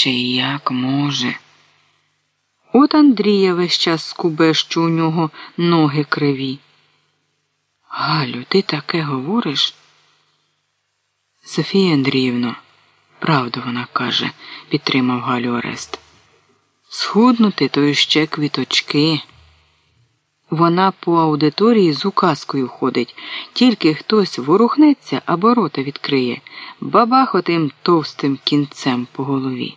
ще й як може. От Андрія весь час скубе, що у нього ноги криві. Галю, ти таке говориш? Софія Андріївно, правду вона каже, підтримав Галю Орест. Схуднути то іще квіточки. Вона по аудиторії з указкою ходить, тільки хтось ворухнеться або рота відкриє, бабах отим товстим кінцем по голові.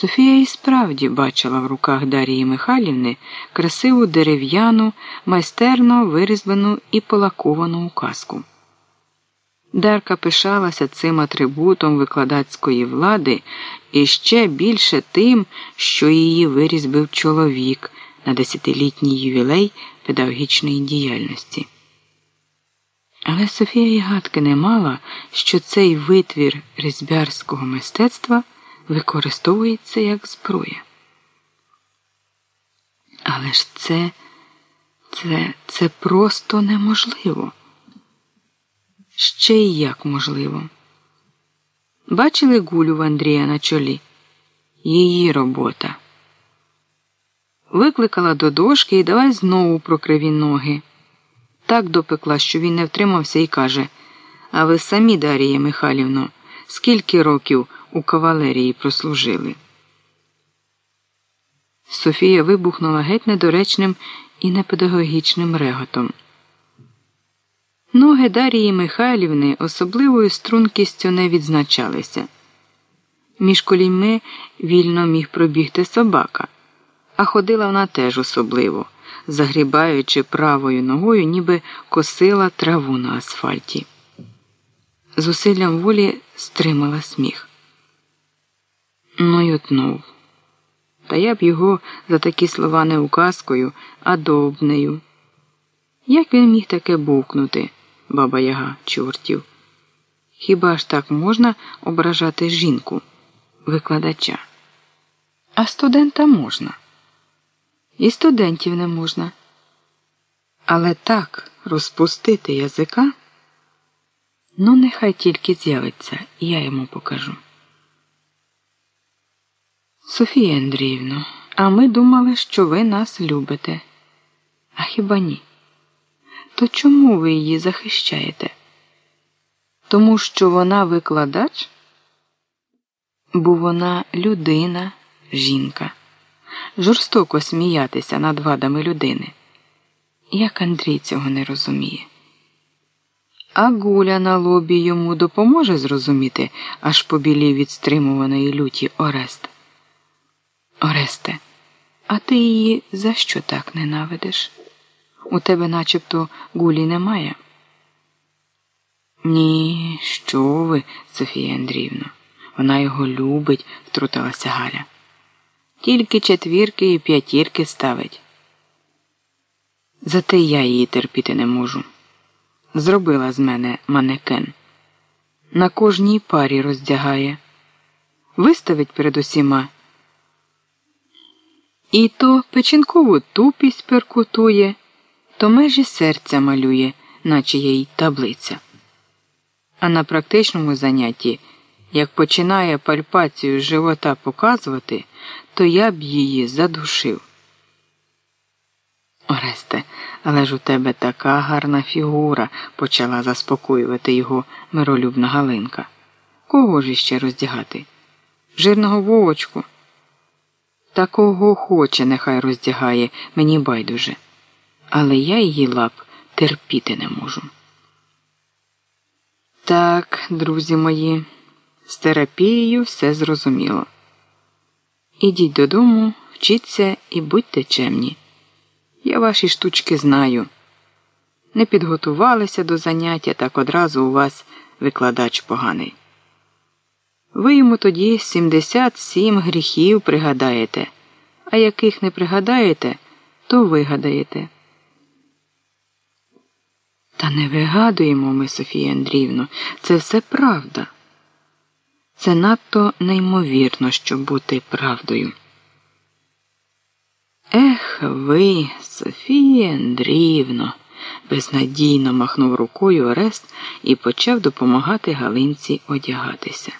Софія і справді бачила в руках Дарії Михайлівни красиву дерев'яну, майстерно вирізблену і полаковану указку. Дарка пишалася цим атрибутом викладацької влади і ще більше тим, що її вирізбив чоловік на десятилітній ювілей педагогічної діяльності. Але Софія й гадки не мала, що цей витвір різьбярського мистецтва використовується як зброя. Але ж це, це, це просто неможливо. Ще й як можливо. Бачили гулю в Андрія на чолі? Її робота. Викликала до дошки і давай знову про криві ноги. Так допекла, що він не втримався і каже А ви самі, Дарія Михайлівно, скільки років у кавалерії прослужили? Софія вибухнула геть недоречним і непедагогічним реготом. Ноги Дарії Михайлівни особливою стрункістю не відзначалися. Між коліньми вільно міг пробігти собака, а ходила вона теж особливо, загрібаючи правою ногою, ніби косила траву на асфальті. Зусиллям волі стримала сміх. Ну й отнув. Та я б його за такі слова не указкою, а довбнею. Як він міг таке бовкнути? баба Яга чортів. Хіба ж так можна ображати жінку, викладача? А студента можна. І студентів не можна. Але так розпустити язика, ну, нехай тільки з'явиться, я йому покажу. Софія Андріївно, а ми думали, що ви нас любите. А хіба ні? То чому ви її захищаєте? Тому що вона викладач? Бо вона людина, жінка, жорстоко сміятися над вадами людини. Як Андрій цього не розуміє? А гуля на лобі йому допоможе зрозуміти, аж побілів від стримуваної люті Орест. Оресте, а ти її за що так ненавидиш? У тебе начебто гулі немає? Ні, що ви, Софія Андріївна, вона його любить, втрутилася Галя. Тільки четвірки і п'ятірки ставить. Зате я її терпіти не можу. Зробила з мене манекен. На кожній парі роздягає, виставить перед усіма. І то печінкову тупість перкутує то межі серця малює, наче їй таблиця. А на практичному занятті, як починає пальпацію живота показувати, то я б її задушив. Оресте, але ж у тебе така гарна фігура, почала заспокоювати його миролюбна Галинка. Кого ж іще роздягати? Жирного вовочку. Такого хоче, нехай роздягає, мені байдуже але я її лап терпіти не можу. Так, друзі мої, з терапією все зрозуміло. Ідіть додому, вчіться і будьте чемні. Я ваші штучки знаю. Не підготувалися до заняття, так одразу у вас викладач поганий. Ви йому тоді 77 гріхів пригадаєте, а яких не пригадаєте, то вигадаєте. Та не вигадуємо ми, Софія Андріївно, це все правда. Це надто неймовірно, щоб бути правдою. Ех ви, Софія Андріївно, безнадійно махнув рукою Орест і почав допомагати Галинці одягатися.